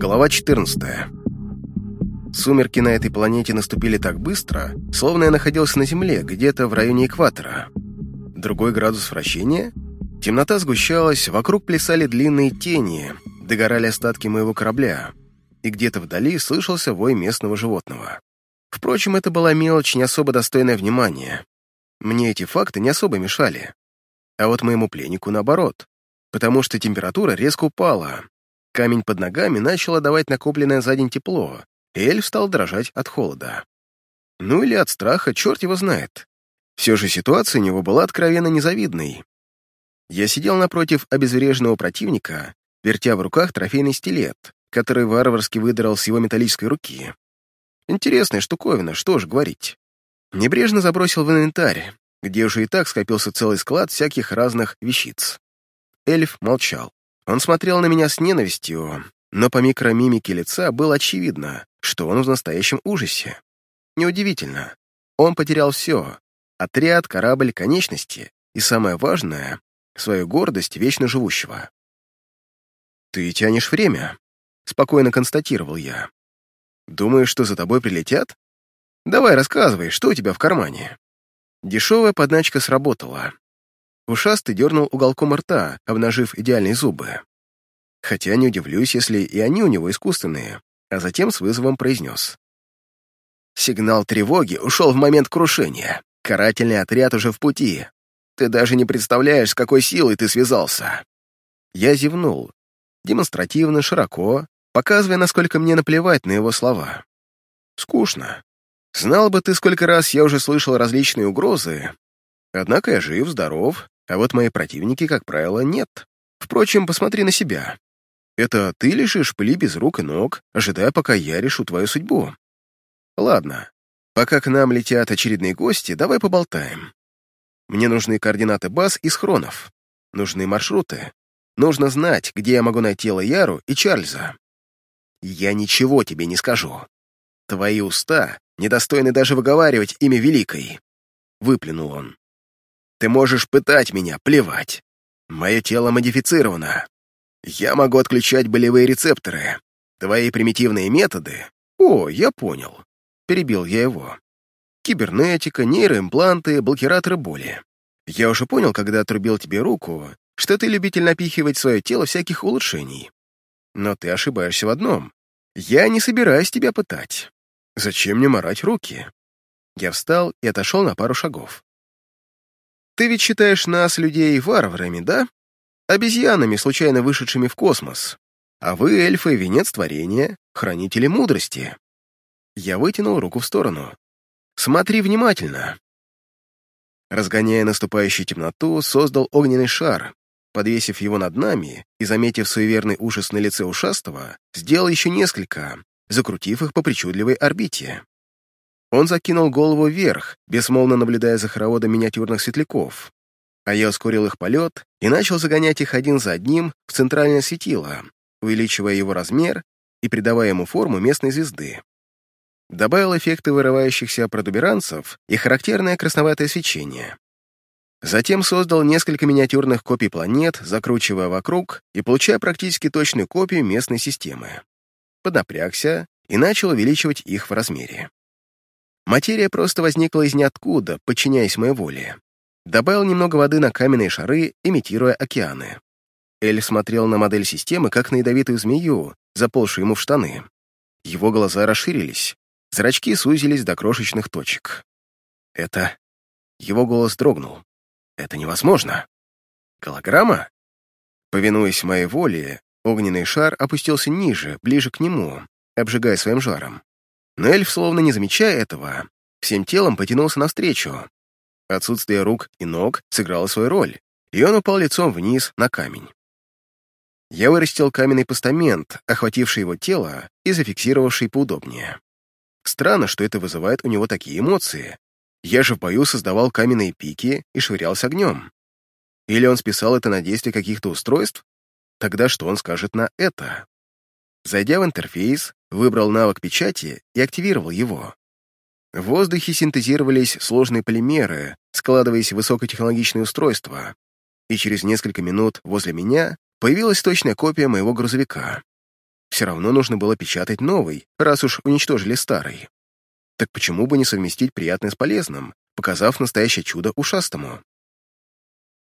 Глава 14. Сумерки на этой планете наступили так быстро, словно я находился на Земле, где-то в районе экватора. Другой градус вращения? Темнота сгущалась, вокруг плясали длинные тени, догорали остатки моего корабля, и где-то вдали слышался вой местного животного. Впрочем, это была мелочь, не особо достойная внимания. Мне эти факты не особо мешали. А вот моему пленнику наоборот, потому что температура резко упала, Камень под ногами начал отдавать накопленное за день тепло, и эльф стал дрожать от холода. Ну или от страха, черт его знает. Все же ситуация у него была откровенно незавидной. Я сидел напротив обезвреженного противника, вертя в руках трофейный стилет, который варварски выдрал с его металлической руки. Интересная штуковина, что ж говорить. Небрежно забросил в инвентарь, где уже и так скопился целый склад всяких разных вещиц. Эльф молчал. Он смотрел на меня с ненавистью, но по микромимике лица было очевидно, что он в настоящем ужасе. Неудивительно. Он потерял все — отряд, корабль, конечности и, самое важное, свою гордость вечно живущего. «Ты тянешь время», — спокойно констатировал я. «Думаешь, что за тобой прилетят? Давай рассказывай, что у тебя в кармане». Дешевая подначка сработала. Ушастый дернул уголком рта, обнажив идеальные зубы. Хотя не удивлюсь, если и они у него искусственные, а затем с вызовом произнес. Сигнал тревоги ушел в момент крушения. Карательный отряд уже в пути. Ты даже не представляешь, с какой силой ты связался. Я зевнул, демонстративно, широко, показывая, насколько мне наплевать на его слова. Скучно. Знал бы ты, сколько раз я уже слышал различные угрозы. Однако я жив, здоров а вот мои противники, как правило, нет. Впрочем, посмотри на себя. Это ты лежишь пыли без рук и ног, ожидая, пока я решу твою судьбу. Ладно, пока к нам летят очередные гости, давай поболтаем. Мне нужны координаты баз и схронов. Нужны маршруты. Нужно знать, где я могу найти Лояру и Чарльза. Я ничего тебе не скажу. Твои уста недостойны даже выговаривать имя Великой. Выплюнул он. Ты можешь пытать меня, плевать. Мое тело модифицировано. Я могу отключать болевые рецепторы. Твои примитивные методы... О, я понял. Перебил я его. Кибернетика, нейроимпланты, блокираторы боли. Я уже понял, когда отрубил тебе руку, что ты любитель напихивать свое тело всяких улучшений. Но ты ошибаешься в одном. Я не собираюсь тебя пытать. Зачем мне морать руки? Я встал и отошел на пару шагов. Ты ведь считаешь нас, людей, варварами, да? Обезьянами, случайно вышедшими в космос. А вы, эльфы, венец творения, хранители мудрости. Я вытянул руку в сторону. Смотри внимательно. Разгоняя наступающую темноту, создал огненный шар, подвесив его над нами и, заметив суеверный ужас на лице ушастого, сделал еще несколько, закрутив их по причудливой орбите. Он закинул голову вверх, бесмолвно наблюдая за хороводом миниатюрных светляков, а я ускорил их полет и начал загонять их один за одним в центральное светило, увеличивая его размер и придавая ему форму местной звезды. Добавил эффекты вырывающихся протуберанцев и характерное красноватое свечение. Затем создал несколько миниатюрных копий планет, закручивая вокруг и получая практически точную копию местной системы. Поднапрягся и начал увеличивать их в размере. Материя просто возникла из ниоткуда, подчиняясь моей воле. Добавил немного воды на каменные шары, имитируя океаны. Эль смотрел на модель системы, как на ядовитую змею, заползшую ему в штаны. Его глаза расширились, зрачки сузились до крошечных точек. «Это...» Его голос дрогнул. «Это невозможно!» «Голограмма?» Повинуясь моей воле, огненный шар опустился ниже, ближе к нему, обжигая своим жаром. Но эльф, словно не замечая этого, всем телом потянулся навстречу. Отсутствие рук и ног сыграло свою роль, и он упал лицом вниз на камень. Я вырастил каменный постамент, охвативший его тело и зафиксировавший поудобнее. Странно, что это вызывает у него такие эмоции. Я же в бою создавал каменные пики и швырялся огнем. Или он списал это на действие каких-то устройств? Тогда что он скажет на это? Зайдя в интерфейс, выбрал навык печати и активировал его. В воздухе синтезировались сложные полимеры, складываясь в высокотехнологичные устройства, и через несколько минут возле меня появилась точная копия моего грузовика. Все равно нужно было печатать новый, раз уж уничтожили старый. Так почему бы не совместить приятное с полезным, показав настоящее чудо ушастому?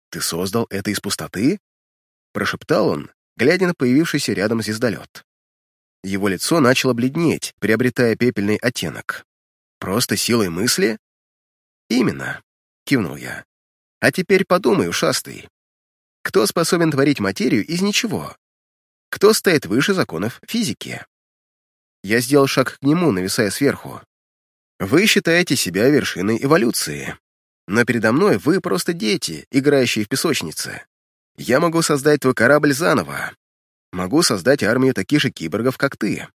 «Ты создал это из пустоты?» — прошептал он, глядя на появившийся рядом звездолет. Его лицо начало бледнеть, приобретая пепельный оттенок. «Просто силой мысли?» «Именно», — кивнул я. «А теперь подумай, ушастый. Кто способен творить материю из ничего? Кто стоит выше законов физики?» Я сделал шаг к нему, нависая сверху. «Вы считаете себя вершиной эволюции, но передо мной вы просто дети, играющие в песочнице. Я могу создать твой корабль заново, Могу создать армию таких же киборгов, как ты.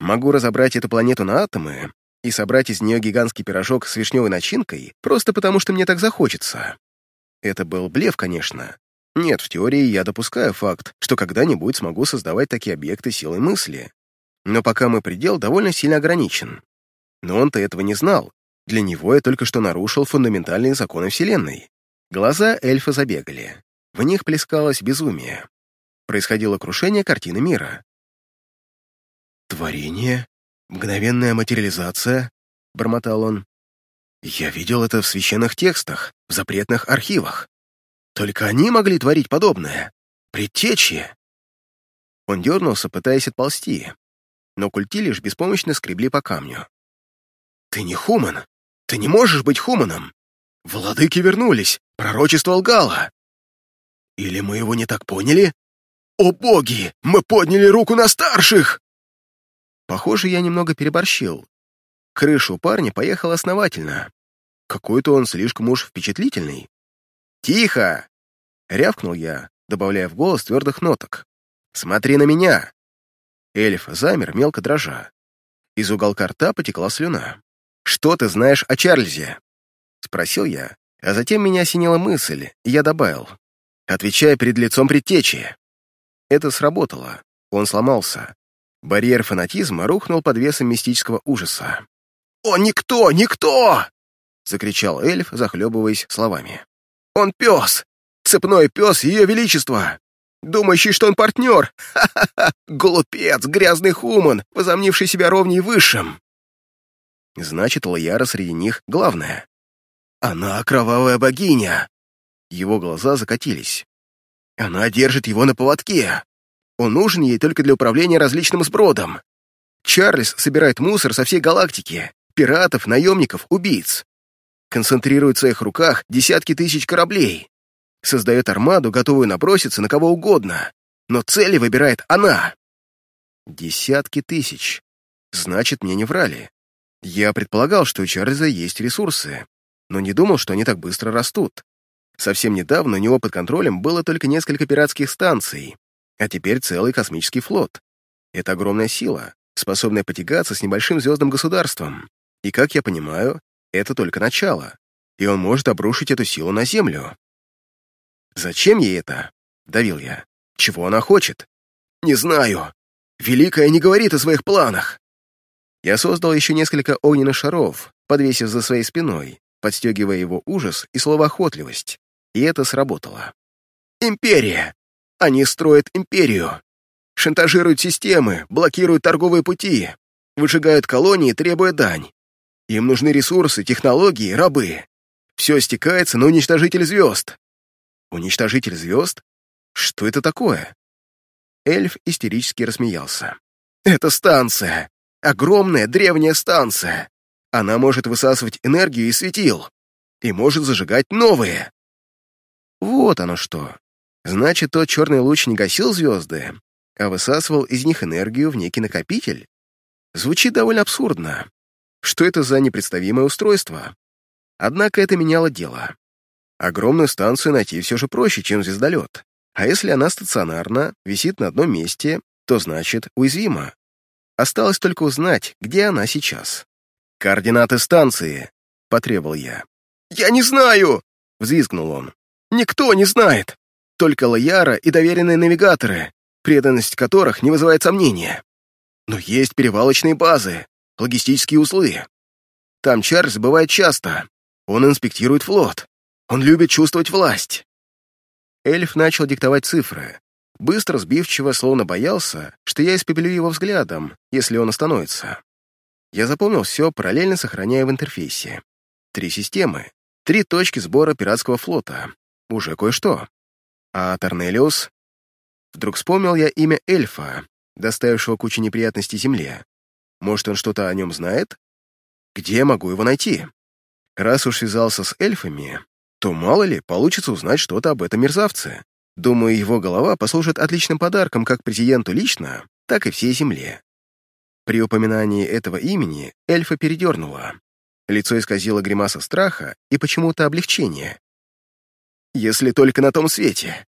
Могу разобрать эту планету на атомы и собрать из нее гигантский пирожок с вишневой начинкой, просто потому что мне так захочется. Это был блеф, конечно. Нет, в теории я допускаю факт, что когда-нибудь смогу создавать такие объекты силой мысли. Но пока мой предел довольно сильно ограничен. Но он-то этого не знал. Для него я только что нарушил фундаментальные законы Вселенной. Глаза эльфа забегали. В них плескалось безумие происходило крушение картины мира. «Творение? Мгновенная материализация?» — бормотал он. «Я видел это в священных текстах, в запретных архивах. Только они могли творить подобное. Предтечи!» Он дернулся, пытаясь отползти, но культи лишь беспомощно скребли по камню. «Ты не хуман! Ты не можешь быть хуманом! Владыки вернулись! Пророчество лгало!» «Или мы его не так поняли?» «О боги! Мы подняли руку на старших!» Похоже, я немного переборщил. Крыша у парня поехала основательно. Какой-то он слишком уж впечатлительный. «Тихо!» — рявкнул я, добавляя в голос твердых ноток. «Смотри на меня!» Эльф замер, мелко дрожа. Из уголка рта потекла слюна. «Что ты знаешь о Чарльзе?» — спросил я, а затем меня осенила мысль, и я добавил. «Отвечай перед лицом предтечи!» Это сработало. Он сломался. Барьер фанатизма рухнул под весом мистического ужаса. «Он никто! Никто!» — закричал эльф, захлебываясь словами. «Он пес! Цепной пес Ее Величества! Думающий, что он партнер! Ха-ха-ха! Глупец, грязный хуман, возомнивший себя ровней высшим!» Значит, Лояра среди них главная. «Она кровавая богиня!» Его глаза закатились. Она держит его на поводке. Он нужен ей только для управления различным сбродом. Чарльз собирает мусор со всей галактики, пиратов, наемников, убийц. Концентрирует в своих руках десятки тысяч кораблей. Создает армаду, готовую наброситься на кого угодно. Но цели выбирает она. Десятки тысяч. Значит, мне не врали. Я предполагал, что у Чарльза есть ресурсы, но не думал, что они так быстро растут. Совсем недавно у него под контролем было только несколько пиратских станций, а теперь целый космический флот. Это огромная сила, способная потягаться с небольшим звездным государством. И, как я понимаю, это только начало, и он может обрушить эту силу на Землю. «Зачем ей это?» — давил я. «Чего она хочет?» «Не знаю. Великая не говорит о своих планах». Я создал еще несколько огненных шаров, подвесив за своей спиной, подстегивая его ужас и словоохотливость и это сработало. «Империя! Они строят империю! Шантажируют системы, блокируют торговые пути, выжигают колонии, требуя дань. Им нужны ресурсы, технологии, рабы. Все стекается на уничтожитель звезд». «Уничтожитель звезд? Что это такое?» Эльф истерически рассмеялся. «Это станция! Огромная древняя станция! Она может высасывать энергию и светил, и может зажигать новые. Вот оно что. Значит, тот черный луч не гасил звезды, а высасывал из них энергию в некий накопитель? Звучит довольно абсурдно. Что это за непредставимое устройство? Однако это меняло дело. Огромную станцию найти все же проще, чем звездолет. А если она стационарна, висит на одном месте, то значит уязвима. Осталось только узнать, где она сейчас. «Координаты станции», — потребовал я. «Я не знаю!» — взвизгнул он. Никто не знает. Только Лояра и доверенные навигаторы, преданность которых не вызывает сомнения. Но есть перевалочные базы, логистические узлы. Там Чарльз бывает часто. Он инспектирует флот. Он любит чувствовать власть. Эльф начал диктовать цифры. быстро, сбивчиво, словно боялся, что я испепелю его взглядом, если он остановится. Я запомнил все, параллельно сохраняя в интерфейсе. Три системы, три точки сбора пиратского флота. Уже кое-что. А Торнелиус? Вдруг вспомнил я имя эльфа, доставившего кучу неприятностей Земле. Может, он что-то о нем знает? Где я могу его найти? Раз уж связался с эльфами, то, мало ли, получится узнать что-то об этом мерзавце. Думаю, его голова послужит отличным подарком как президенту лично, так и всей Земле. При упоминании этого имени эльфа передернула. Лицо исказило гримаса страха и почему-то облегчения. Если только на том свете.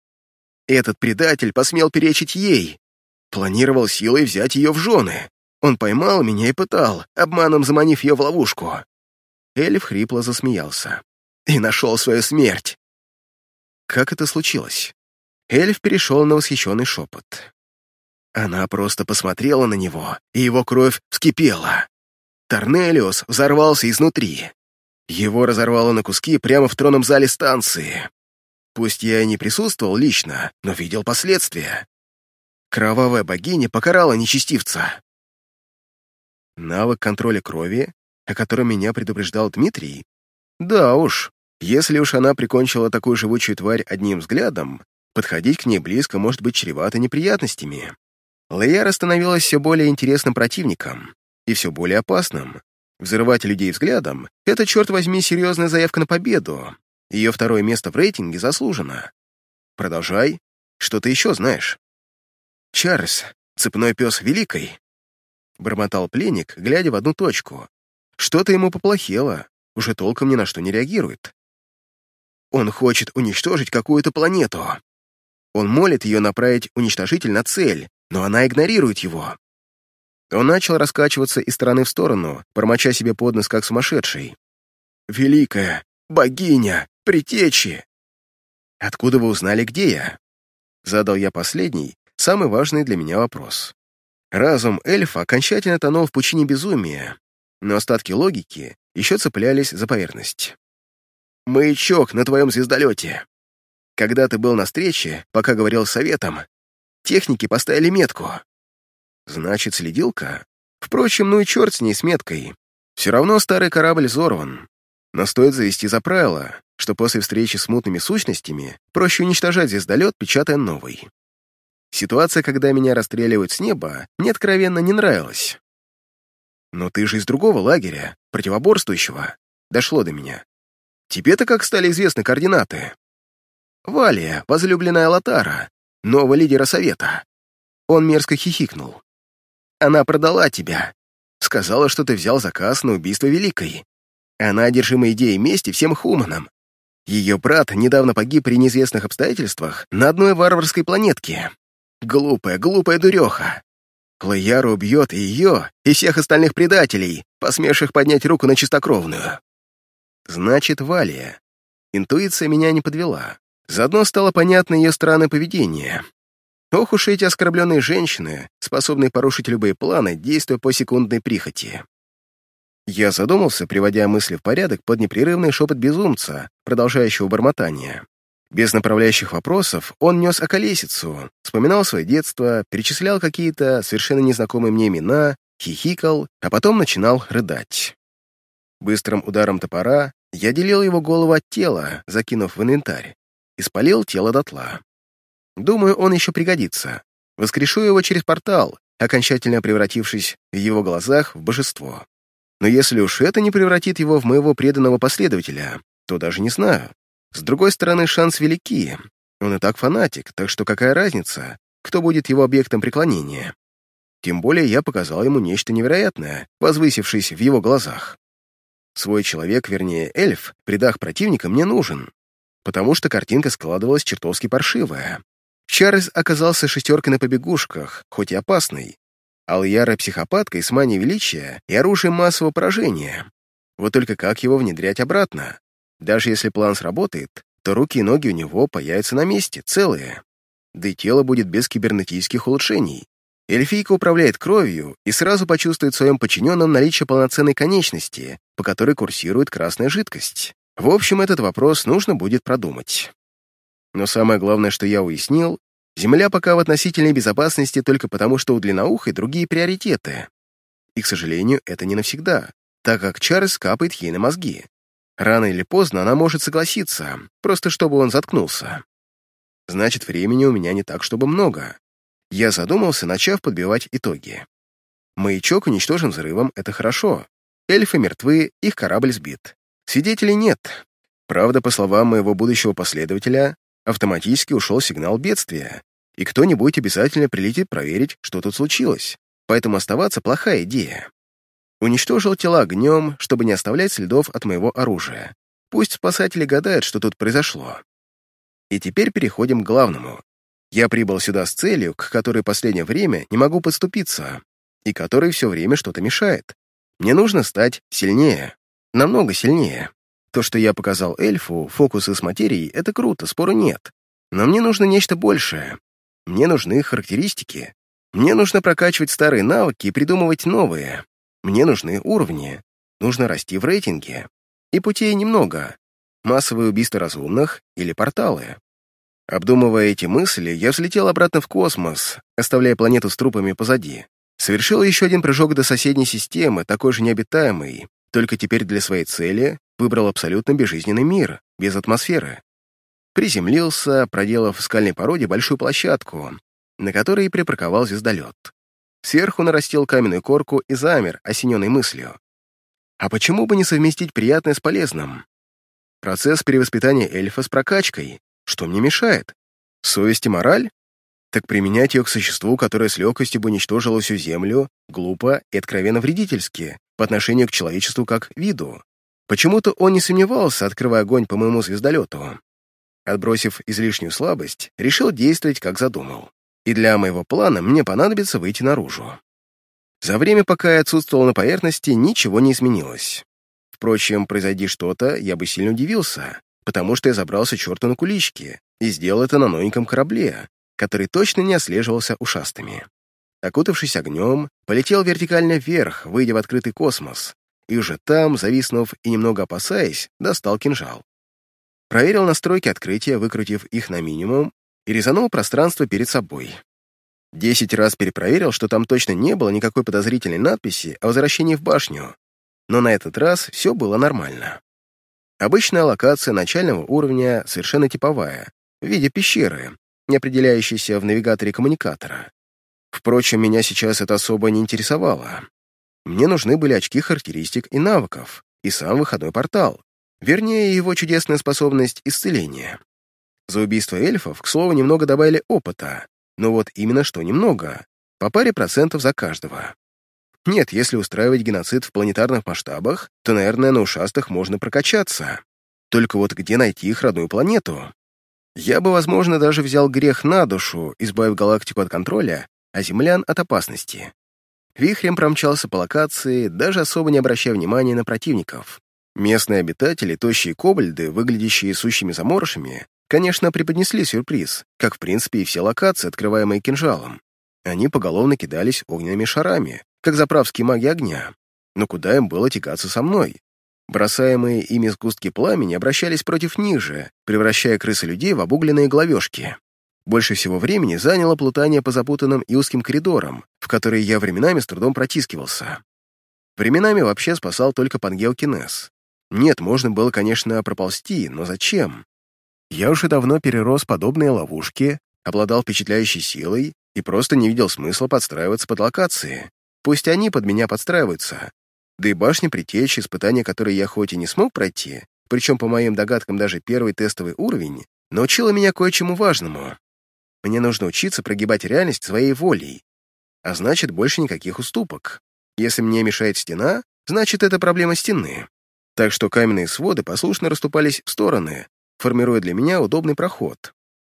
Этот предатель посмел перечить ей. Планировал силой взять ее в жены. Он поймал меня и пытал, обманом заманив ее в ловушку. Эльф хрипло засмеялся. И нашел свою смерть. Как это случилось? Эльф перешел на восхищенный шепот. Она просто посмотрела на него, и его кровь вскипела. Торнелиус взорвался изнутри. Его разорвало на куски прямо в тронном зале станции. Пусть я и не присутствовал лично, но видел последствия. Кровавая богиня покарала нечестивца. Навык контроля крови, о котором меня предупреждал Дмитрий? Да уж, если уж она прикончила такую живучую тварь одним взглядом, подходить к ней близко может быть чревато неприятностями. Леяра становилась все более интересным противником и все более опасным. Взрывать людей взглядом — это, черт возьми, серьезная заявка на победу. Ее второе место в рейтинге заслужено. Продолжай. Что ты еще знаешь? Чарльз, цепной пес Великой. Бормотал пленник, глядя в одну точку. Что-то ему поплохело, уже толком ни на что не реагирует. Он хочет уничтожить какую-то планету. Он молит ее направить уничтожитель на цель, но она игнорирует его. Он начал раскачиваться из стороны в сторону, промоча себе под нос как сумасшедший. «Великая! Богиня! Притечи!» «Откуда вы узнали, где я?» Задал я последний, самый важный для меня вопрос. Разум эльфа окончательно тонул в пучине безумия, но остатки логики еще цеплялись за поверхность. «Маячок на твоем звездолете. Когда ты был на встрече, пока говорил с советом, техники поставили метку. Значит, следилка? Впрочем, ну и черт с ней с меткой. Все равно старый корабль взорван. Но стоит завести за правило, что после встречи с мутными сущностями проще уничтожать звездолет, печатая новый. Ситуация, когда меня расстреливают с неба, мне откровенно не нравилась. Но ты же из другого лагеря, противоборствующего. Дошло до меня. Тебе-то как стали известны координаты? Валия, возлюбленная Латара, нового лидера Совета. Он мерзко хихикнул. Она продала тебя. Сказала, что ты взял заказ на убийство Великой. Она одержима идеей мести всем хуманам. Ее брат недавно погиб при неизвестных обстоятельствах на одной варварской планетке. Глупая, глупая дуреха. Лояра убьет и ее, и всех остальных предателей, посмевших поднять руку на чистокровную. Значит, Валия. Интуиция меня не подвела. Заодно стало понятно ее странное поведение. Ох уж эти оскорбленные женщины, способные порушить любые планы, действуя по секундной прихоти. Я задумался, приводя мысли в порядок под непрерывный шепот безумца, продолжающего бормотание. Без направляющих вопросов он нес околесицу, вспоминал свое детство, перечислял какие-то совершенно незнакомые мне имена, хихикал, а потом начинал рыдать. Быстрым ударом топора я делил его голову от тела, закинув в инвентарь, и спалил тело дотла. Думаю, он еще пригодится. Воскрешу его через портал, окончательно превратившись в его глазах в божество. Но если уж это не превратит его в моего преданного последователя, то даже не знаю. С другой стороны, шанс велики. Он и так фанатик, так что какая разница, кто будет его объектом преклонения? Тем более я показал ему нечто невероятное, возвысившись в его глазах. Свой человек, вернее, эльф, предах противника мне нужен, потому что картинка складывалась чертовски паршивая. Чарльз оказался шестеркой на побегушках, хоть и опасной. Алъяра психопаткой с манией величия и оружием массового поражения. Вот только как его внедрять обратно? Даже если план сработает, то руки и ноги у него появятся на месте, целые. Да и тело будет без кибернетических улучшений. Эльфийка управляет кровью и сразу почувствует в своем подчиненном наличие полноценной конечности, по которой курсирует красная жидкость. В общем, этот вопрос нужно будет продумать. Но самое главное, что я уяснил, Земля пока в относительной безопасности только потому, что у длинноухой другие приоритеты. И, к сожалению, это не навсегда, так как Чарльз капает ей на мозги. Рано или поздно она может согласиться, просто чтобы он заткнулся. Значит, времени у меня не так, чтобы много. Я задумался, начав подбивать итоги. Маячок уничтожен взрывом — это хорошо. Эльфы мертвы, их корабль сбит. Свидетелей нет. Правда, по словам моего будущего последователя, автоматически ушел сигнал бедствия, и кто-нибудь обязательно прилетит проверить, что тут случилось. Поэтому оставаться плохая идея. Уничтожил тела огнем, чтобы не оставлять следов от моего оружия. Пусть спасатели гадают, что тут произошло. И теперь переходим к главному. Я прибыл сюда с целью, к которой последнее время не могу подступиться, и которой все время что-то мешает. Мне нужно стать сильнее. Намного сильнее. То, что я показал эльфу, фокусы с материей, это круто, спору нет. Но мне нужно нечто большее. Мне нужны характеристики. Мне нужно прокачивать старые навыки и придумывать новые. Мне нужны уровни. Нужно расти в рейтинге. И путей немного. Массовые убийства разумных или порталы. Обдумывая эти мысли, я взлетел обратно в космос, оставляя планету с трупами позади. Совершил еще один прыжок до соседней системы, такой же необитаемый, только теперь для своей цели выбрал абсолютно безжизненный мир, без атмосферы. Приземлился, проделав в скальной породе большую площадку, на которой припарковал звездолет. Сверху нарастил каменную корку и замер, осененный мыслью. А почему бы не совместить приятное с полезным? Процесс перевоспитания эльфа с прокачкой. Что мне мешает? Совесть и мораль? Так применять ее к существу, которое с легкостью бы уничтожило всю Землю, глупо и откровенно вредительски по отношению к человечеству как виду. Почему-то он не сомневался, открывая огонь по моему звездолету. Отбросив излишнюю слабость, решил действовать, как задумал. И для моего плана мне понадобится выйти наружу. За время, пока я отсутствовал на поверхности, ничего не изменилось. Впрочем, произойди что-то, я бы сильно удивился, потому что я забрался черту на кулички и сделал это на новеньком корабле, который точно не ослеживался ушастыми. Окутавшись огнем, полетел вертикально вверх, выйдя в открытый космос, и уже там, зависнув и немного опасаясь, достал кинжал. Проверил настройки открытия, выкрутив их на минимум, и резанул пространство перед собой. Десять раз перепроверил, что там точно не было никакой подозрительной надписи о возвращении в башню, но на этот раз все было нормально. Обычная локация начального уровня совершенно типовая, в виде пещеры, не определяющейся в навигаторе коммуникатора. Впрочем, меня сейчас это особо не интересовало. Мне нужны были очки характеристик и навыков, и сам выходной портал, вернее, его чудесная способность исцеления. За убийство эльфов, к слову, немного добавили опыта, но вот именно что немного, по паре процентов за каждого. Нет, если устраивать геноцид в планетарных масштабах, то, наверное, на ушастых можно прокачаться. Только вот где найти их родную планету? Я бы, возможно, даже взял грех на душу, избавив галактику от контроля, а землян от опасности. Вихрем промчался по локации, даже особо не обращая внимания на противников. Местные обитатели, тощие кобальды, выглядящие сущими заморышами, конечно, преподнесли сюрприз, как, в принципе, и все локации, открываемые кинжалом. Они поголовно кидались огненными шарами, как заправские маги огня. Но куда им было тягаться со мной? Бросаемые ими сгустки пламени обращались против ниже, превращая крысы людей в обугленные головешки. Больше всего времени заняло плутание по запутанным и узким коридорам, в которые я временами с трудом протискивался. Временами вообще спасал только пангеокинез. Нет, можно было, конечно, проползти, но зачем? Я уже давно перерос подобные ловушки, обладал впечатляющей силой и просто не видел смысла подстраиваться под локации. Пусть они под меня подстраиваются. Да и башня притечи, испытания которые я хоть и не смог пройти, причем, по моим догадкам, даже первый тестовый уровень, научила меня кое-чему важному. Мне нужно учиться прогибать реальность своей волей. А значит, больше никаких уступок. Если мне мешает стена, значит, это проблема стены. Так что каменные своды послушно расступались в стороны, формируя для меня удобный проход.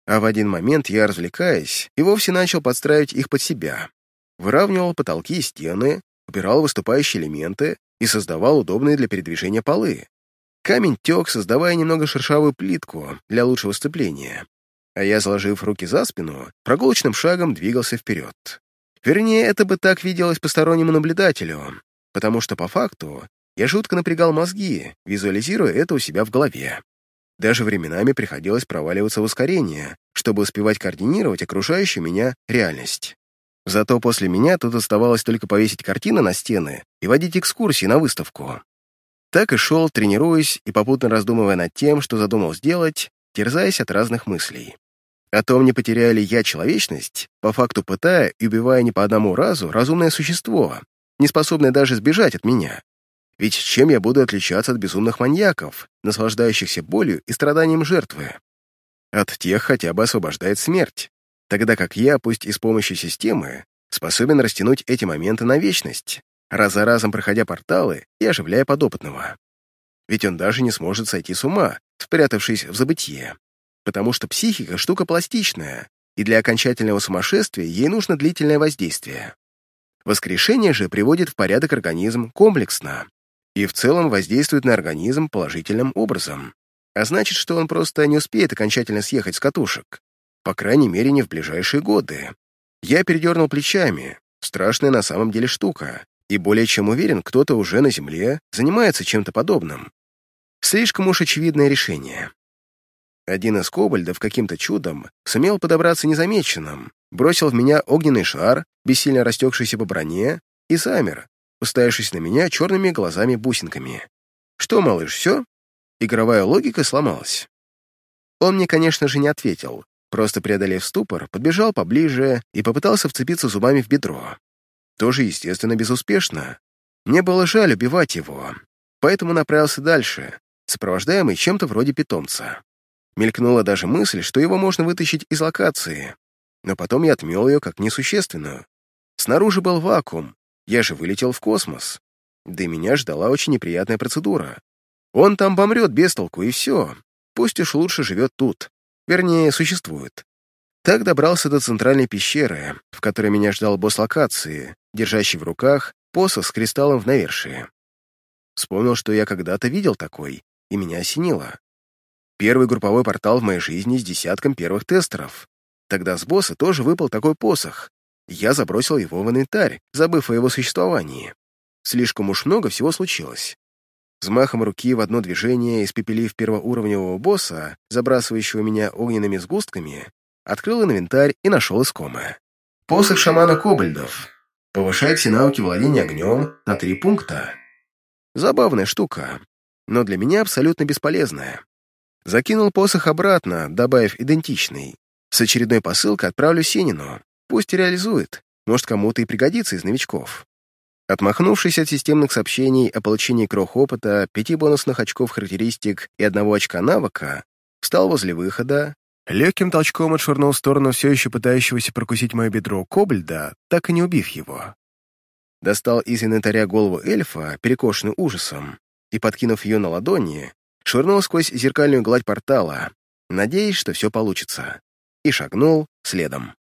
А в один момент я, развлекаясь, и вовсе начал подстраивать их под себя. Выравнивал потолки и стены, убирал выступающие элементы и создавал удобные для передвижения полы. Камень тек, создавая немного шершавую плитку для лучшего сцепления а я, заложив руки за спину, прогулочным шагом двигался вперед. Вернее, это бы так виделось постороннему наблюдателю, потому что по факту я жутко напрягал мозги, визуализируя это у себя в голове. Даже временами приходилось проваливаться в ускорение, что чтобы успевать координировать окружающую меня реальность. Зато после меня тут оставалось только повесить картины на стены и водить экскурсии на выставку. Так и шел, тренируясь и попутно раздумывая над тем, что задумал сделать, терзаясь от разных мыслей. О том, не потеряю ли я человечность, по факту пытая и убивая не по одному разу разумное существо, не способное даже сбежать от меня. Ведь чем я буду отличаться от безумных маньяков, наслаждающихся болью и страданием жертвы? От тех хотя бы освобождает смерть, тогда как я, пусть и с помощью системы, способен растянуть эти моменты на вечность, раз за разом проходя порталы и оживляя подопытного. Ведь он даже не сможет сойти с ума, спрятавшись в забытье, потому что психика — штука пластичная, и для окончательного сумасшествия ей нужно длительное воздействие. Воскрешение же приводит в порядок организм комплексно и в целом воздействует на организм положительным образом, а значит, что он просто не успеет окончательно съехать с катушек, по крайней мере, не в ближайшие годы. Я передернул плечами, страшная на самом деле штука, и более чем уверен, кто-то уже на Земле занимается чем-то подобным. Слишком уж очевидное решение. Один из кобальдов каким-то чудом сумел подобраться незамеченным, бросил в меня огненный шар, бессильно растекшийся по броне, и замер, уставившись на меня черными глазами-бусинками. «Что, малыш, все?» Игровая логика сломалась. Он мне, конечно же, не ответил, просто преодолев ступор, подбежал поближе и попытался вцепиться зубами в бедро. Тоже, естественно, безуспешно. Мне было жаль убивать его, поэтому направился дальше, сопровождаемый чем-то вроде питомца. Мелькнула даже мысль, что его можно вытащить из локации, но потом я отмел ее как несущественную. Снаружи был вакуум, я же вылетел в космос. Да и меня ждала очень неприятная процедура. Он там помрет без толку, и все. Пусть уж лучше живет тут. Вернее, существует. Так добрался до центральной пещеры, в которой меня ждал босс локации, держащий в руках посох с кристаллом в навершии. Вспомнил, что я когда-то видел такой, и меня осенило. Первый групповой портал в моей жизни с десятком первых тестеров. Тогда с босса тоже выпал такой посох. Я забросил его в инвентарь, забыв о его существовании. Слишком уж много всего случилось. Взмахом руки в одно движение, испепелив первоуровневого босса, забрасывающего меня огненными сгустками, открыл инвентарь и нашел искомое. Посох шамана Кобальдов. Повышает все навыки владения огнем на три пункта. Забавная штука, но для меня абсолютно бесполезная. Закинул посох обратно, добавив идентичный. С очередной посылкой отправлю Сенину. Пусть реализует. Может, кому-то и пригодится из новичков. Отмахнувшись от системных сообщений о получении крох опыта, пяти бонусных очков характеристик и одного очка навыка, встал возле выхода, легким толчком отшвырнул в сторону все еще пытающегося прокусить мое бедро кобальда, так и не убив его. Достал из инвентаря голову эльфа, перекошенную ужасом, и, подкинув ее на ладони, швырнул сквозь зеркальную гладь портала, надеясь, что все получится, и шагнул следом.